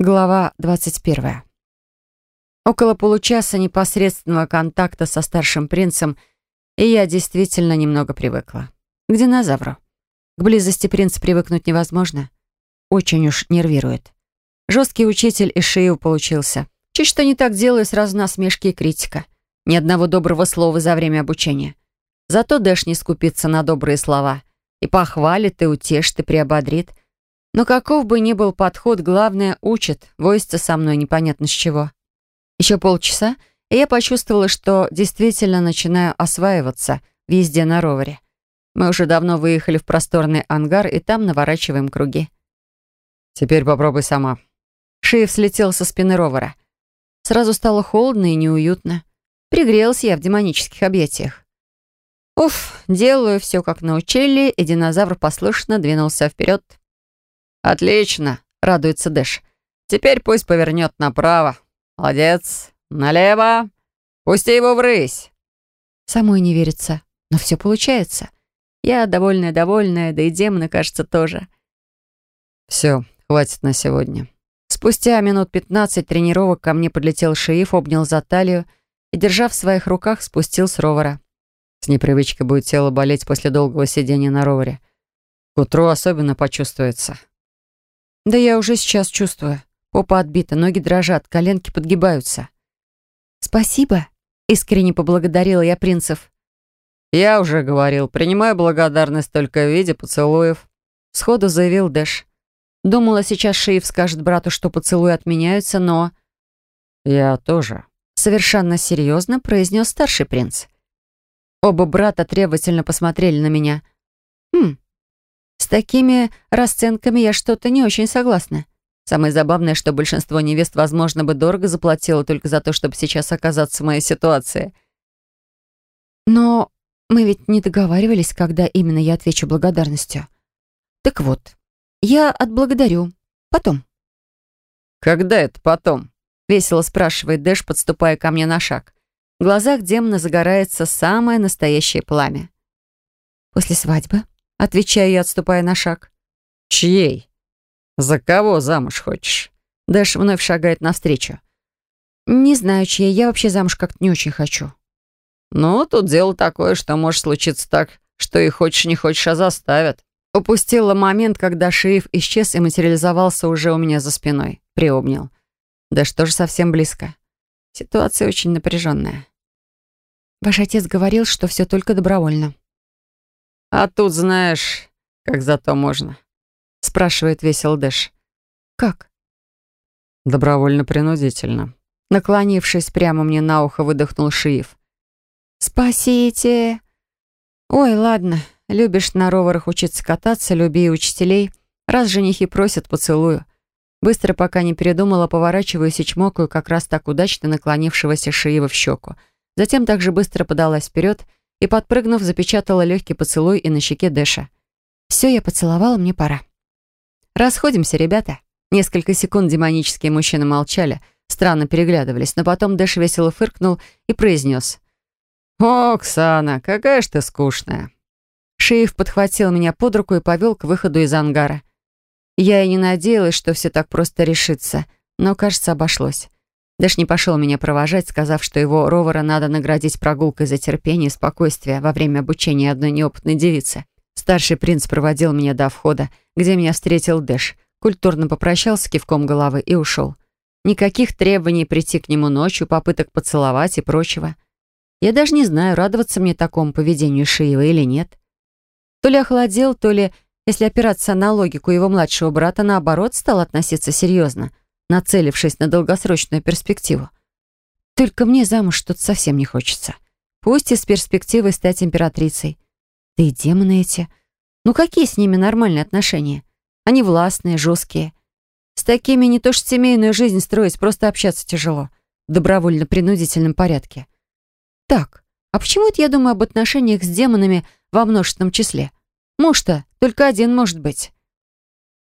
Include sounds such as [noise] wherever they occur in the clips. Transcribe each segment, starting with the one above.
Глава 21. Около получаса непосредственного контакта со старшим принцем, и я действительно немного привыкла. К динозавру. К близости принца привыкнуть невозможно. Очень уж нервирует. Жесткий учитель и шею получился. Чуть что не так делаю, сразу насмешки и критика. Ни одного доброго слова за время обучения. Зато Дэш не скупится на добрые слова. И похвалит, и утешит, и приободрит — но каков бы ни был подход, главное, учит. Возится со мной непонятно с чего. Еще полчаса, и я почувствовала, что действительно начинаю осваиваться в езде на ровере. Мы уже давно выехали в просторный ангар, и там наворачиваем круги. «Теперь попробуй сама». Шиев слетел со спины ровера. Сразу стало холодно и неуютно. Пригрелся я в демонических объятиях. Уф, делаю все, как научили, и динозавр послушно двинулся вперед. «Отлично!» — радуется Дэш. «Теперь пусть повернет направо. Молодец. Налево. Пусти его врысь!» Самой не верится, но все получается. Я довольная-довольная, да и демоны, кажется, тоже. «Все, хватит на сегодня». Спустя минут пятнадцать тренировок ко мне подлетел шеиф, обнял за талию и, держа в своих руках, спустил с ровера. С непривычкой будет тело болеть после долгого сидения на ровере. К утру особенно почувствуется. Да я уже сейчас чувствую. Попа отбита, ноги дрожат, коленки подгибаются. «Спасибо», — искренне поблагодарила я принцев. «Я уже говорил, принимаю благодарность только в виде поцелуев», — сходу заявил Дэш. Думала, сейчас Шиев скажет брату, что поцелуи отменяются, но... «Я тоже», — совершенно серьезно произнес старший принц. Оба брата требовательно посмотрели на меня. «Хм, с такими расценками я что-то не очень согласна. Самое забавное, что большинство невест, возможно, бы дорого заплатило только за то, чтобы сейчас оказаться в моей ситуации. Но мы ведь не договаривались, когда именно я отвечу благодарностью. Так вот, я отблагодарю. Потом. «Когда это потом?» — весело спрашивает Дэш, подступая ко мне на шаг. В глазах демона загорается самое настоящее пламя. «После свадьбы?» Отвечаю я, отступая на шаг. «Чьей? За кого замуж хочешь?» Дэш вновь шагает навстречу. «Не знаю, чьей. Я вообще замуж как-то не очень хочу». «Ну, тут дело такое, что может случиться так, что и хочешь не хочешь, а заставят». Упустила момент, когда Шиев исчез и материализовался уже у меня за спиной. Приобнял. Да что же совсем близко. Ситуация очень напряженная. Ваш отец говорил, что все только добровольно. «А тут, знаешь, как зато можно?» — спрашивает весел Дэш. «Как?» «Добровольно-принудительно». Наклонившись прямо мне на ухо, выдохнул Шиев. «Спасите!» «Ой, ладно, любишь на роверах учиться кататься, люби и учителей. Раз женихи просят, поцелую». Быстро, пока не передумала, поворачиваюсь и чмокаю как раз так удачно наклонившегося Шиева в щеку. Затем также быстро подалась вперед и, подпрыгнув, запечатала легкий поцелуй и на щеке Дэша. «Все, я поцеловала, мне пора». «Расходимся, ребята». Несколько секунд демонические мужчины молчали, странно переглядывались, но потом Дэш весело фыркнул и произнес. «О, Оксана, какая ж ты скучная». Шиев подхватил меня под руку и повел к выходу из ангара. Я и не надеялась, что все так просто решится, но, кажется, обошлось. Дэш не пошел меня провожать, сказав, что его ровера надо наградить прогулкой за терпение и спокойствие во время обучения одной неопытной девицы. Старший принц проводил меня до входа, где меня встретил Дэш, культурно попрощался кивком головы и ушел. Никаких требований прийти к нему ночью, попыток поцеловать и прочего. Я даже не знаю, радоваться мне такому поведению Шиева или нет. То ли охладел, то ли, если опираться на логику его младшего брата, наоборот, стал относиться серьезно — нацелившись на долгосрочную перспективу. Только мне замуж что-то совсем не хочется. Пусть и с перспективой стать императрицей. Да и демоны эти. Ну какие с ними нормальные отношения? Они властные, жесткие. С такими не то что семейную жизнь строить, просто общаться тяжело. В добровольно-принудительном порядке. Так, а почему это я думаю об отношениях с демонами во множественном числе? Муж-то только один может быть.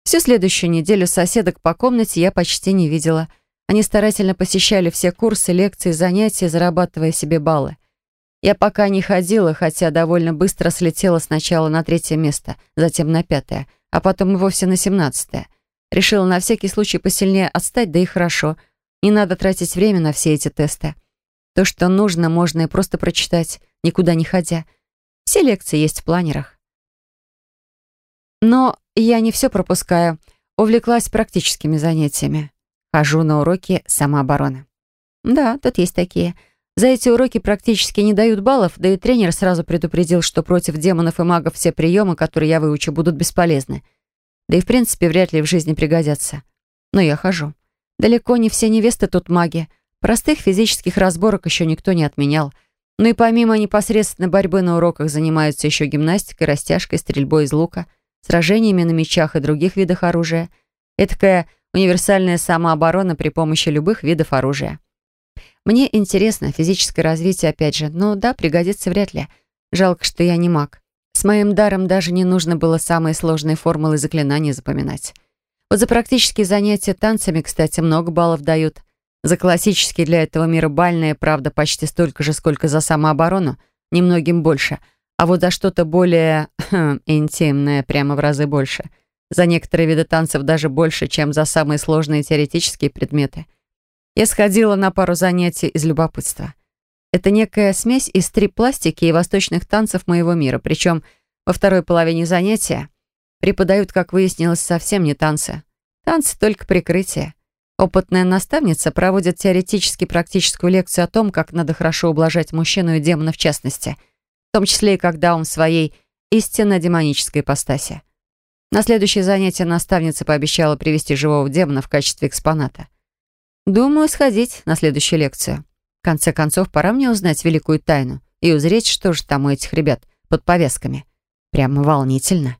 Всю следующую неделю соседок по комнате я почти не видела. Они старательно посещали все курсы, лекции, занятия, зарабатывая себе баллы. Я пока не ходила, хотя довольно быстро слетела сначала на третье место, затем на пятое, а потом и вовсе на семнадцатое. Решила на всякий случай посильнее отстать, да и хорошо. Не надо тратить время на все эти тесты. То, что нужно, можно и просто прочитать, никуда не ходя. Все лекции есть в планерах. Но я не все пропускаю. Увлеклась практическими занятиями. Хожу на уроки самообороны. Да, тут есть такие. За эти уроки практически не дают баллов, да и тренер сразу предупредил, что против демонов и магов все приемы, которые я выучу, будут бесполезны. Да и в принципе вряд ли в жизни пригодятся. Но я хожу. Далеко не все невесты тут маги. Простых физических разборок еще никто не отменял. Ну и помимо непосредственной борьбы на уроках занимаются еще гимнастикой, растяжкой, стрельбой из лука, сражениями на мечах и других видах оружия. Этакая универсальная самооборона при помощи любых видов оружия. Мне интересно физическое развитие, опять же, но да, пригодится вряд ли. Жалко, что я не маг. С моим даром даже не нужно было самые сложные формулы заклинаний запоминать. Вот за практические занятия танцами, кстати, много баллов дают. За классические для этого мира бальные, правда, почти столько же, сколько за самооборону, немногим больше. А вот за что-то более [clears throat] интимное прямо в разы больше. За некоторые виды танцев даже больше, чем за самые сложные теоретические предметы. Я сходила на пару занятий из любопытства. Это некая смесь из стрип-пластики и восточных танцев моего мира, причем во второй половине занятия преподают, как выяснилось, совсем не танцы. Танцы только прикрытие. Опытная наставница проводит теоретически практическую лекцию о том, как надо хорошо ублажать мужчину и демона в частности, том числе и когда он в своей истинно демонической ипостаси. На следующее занятие наставница пообещала привести живого демона в качестве экспоната. Думаю, сходить на следующую лекцию. В конце концов, пора мне узнать великую тайну и узреть, что же там у этих ребят под повязками. Прямо волнительно.